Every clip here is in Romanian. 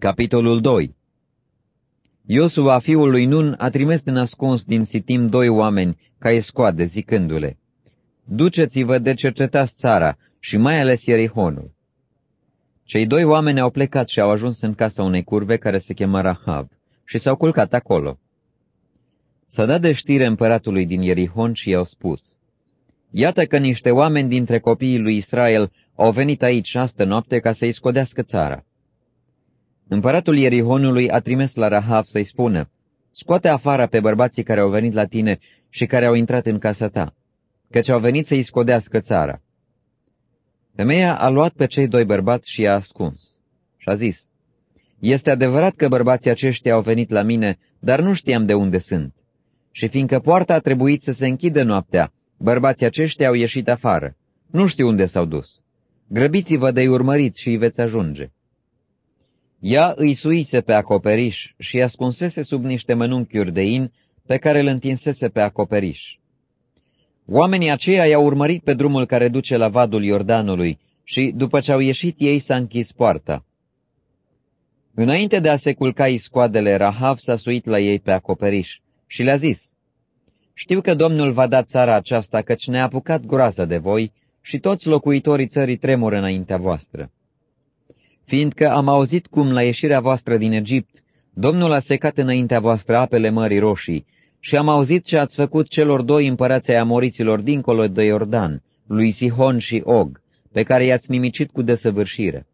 Capitolul 2 Iosua, fiul lui Nun, a trimis în ascuns din Sitim doi oameni ca escoade, zicându-le, Duceți-vă de cercetați țara și mai ales Ierihonul. Cei doi oameni au plecat și au ajuns în casa unei curve care se chema Rahab și s-au culcat acolo. S-a dat de știre împăratului din Ierihon și i-au spus, Iată că niște oameni dintre copiii lui Israel au venit aici astă noapte ca să-i scodească țara. Împăratul Ierihonului a trimis la Rahab să-i spună, Scoate afară pe bărbații care au venit la tine și care au intrat în casa ta, căci au venit să-i scodească țara. Femeia a luat pe cei doi bărbați și i-a ascuns și a zis, Este adevărat că bărbații aceștia au venit la mine, dar nu știam de unde sunt. Și fiindcă poarta a trebuit să se închidă noaptea, bărbații aceștia au ieșit afară. Nu știu unde s-au dus. Grăbiți-vă de-i urmăriți și îi veți ajunge. Ea îi suise pe acoperiș și ascunsese sub niște mănunchiuri de in pe care îl întinsese pe acoperiș. Oamenii aceia i-au urmărit pe drumul care duce la vadul Iordanului și, după ce au ieșit ei, s-a închis poarta. Înainte de a se culca iscoadele, Rahav s-a suit la ei pe acoperiș și le-a zis, Știu că Domnul va da țara aceasta, căci ne-a apucat groază de voi și toți locuitorii țării tremură înaintea voastră fiindcă am auzit cum la ieșirea voastră din Egipt, Domnul a secat înaintea voastră apele Mării Roșii, și am auzit ce ați făcut celor doi împărați ai amoriților dincolo de Iordan, lui Sihon și Og, pe care i-ați nimicit cu desăvârșire.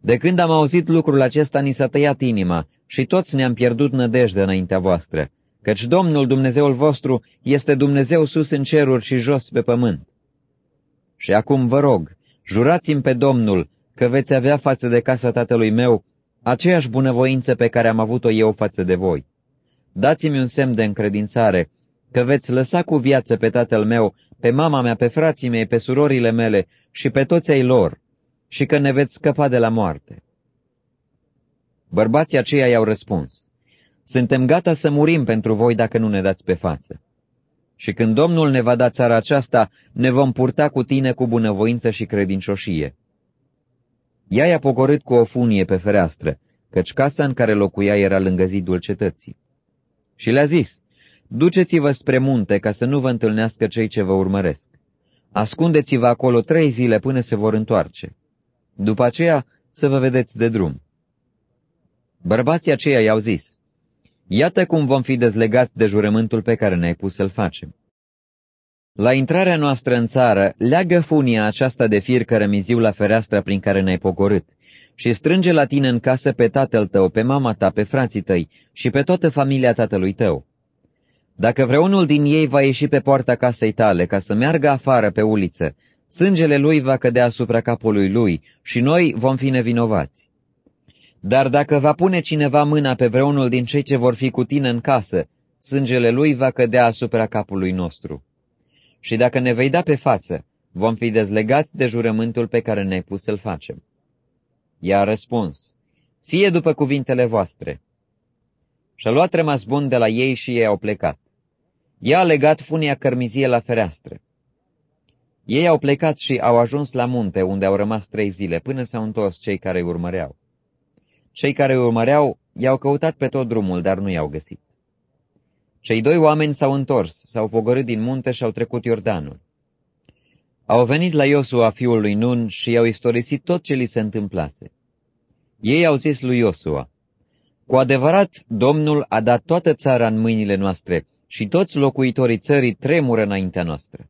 De când am auzit lucrul acesta, ni s-a tăiat inima și toți ne-am pierdut nădejde înaintea voastră, căci Domnul Dumnezeul vostru este Dumnezeu sus în ceruri și jos pe pământ. Și acum vă rog, jurați-mi pe Domnul că veți avea față de casa tatălui meu aceeași bunăvoință pe care am avut-o eu față de voi. Dați-mi un semn de încredințare, că veți lăsa cu viață pe tatăl meu, pe mama mea, pe frații mei, pe surorile mele și pe toți ai lor, și că ne veți scăpa de la moarte. Bărbații aceia i-au răspuns, Suntem gata să murim pentru voi dacă nu ne dați pe față. Și când Domnul ne va da țara aceasta, ne vom purta cu tine cu bunăvoință și credincioșie. Ea i-a pogorât cu o funie pe fereastră, căci casa în care locuia era lângă zidul cetății. Și le-a zis, Duceți-vă spre munte ca să nu vă întâlnească cei ce vă urmăresc. Ascundeți-vă acolo trei zile până se vor întoarce. După aceea să vă vedeți de drum. Bărbații aceia i-au zis, Iată cum vom fi dezlegați de jurământul pe care ne-ai pus să-l facem. La intrarea noastră în țară, leagă funia aceasta de fir cărămiziu la fereastra prin care ne-ai pogorât și strânge la tine în casă pe tatăl tău, pe mama ta, pe frații tăi și pe toată familia tatălui tău. Dacă vreunul din ei va ieși pe poarta casei tale ca să meargă afară pe uliță, sângele lui va cădea asupra capului lui și noi vom fi nevinovați. Dar dacă va pune cineva mâna pe vreunul din cei ce vor fi cu tine în casă, sângele lui va cădea asupra capului nostru și dacă ne vei da pe față, vom fi dezlegați de jurământul pe care ne-ai pus să-l facem. Ea a răspuns, fie după cuvintele voastre. Și-a luat rămas bun de la ei și ei au plecat. Ea a legat funia cărmizie la fereastră. Ei au plecat și au ajuns la munte, unde au rămas trei zile, până s-au întors cei care îi urmăreau. Cei care îi urmăreau i-au căutat pe tot drumul, dar nu i-au găsit. Cei doi oameni s-au întors, s-au pogorât din munte și au trecut Iordanul. Au venit la Iosua, fiul lui Nun, și i-au istorisit tot ce li se întâmplase. Ei au zis lui Iosua, Cu adevărat, Domnul a dat toată țara în mâinile noastre și toți locuitorii țării tremură înaintea noastră.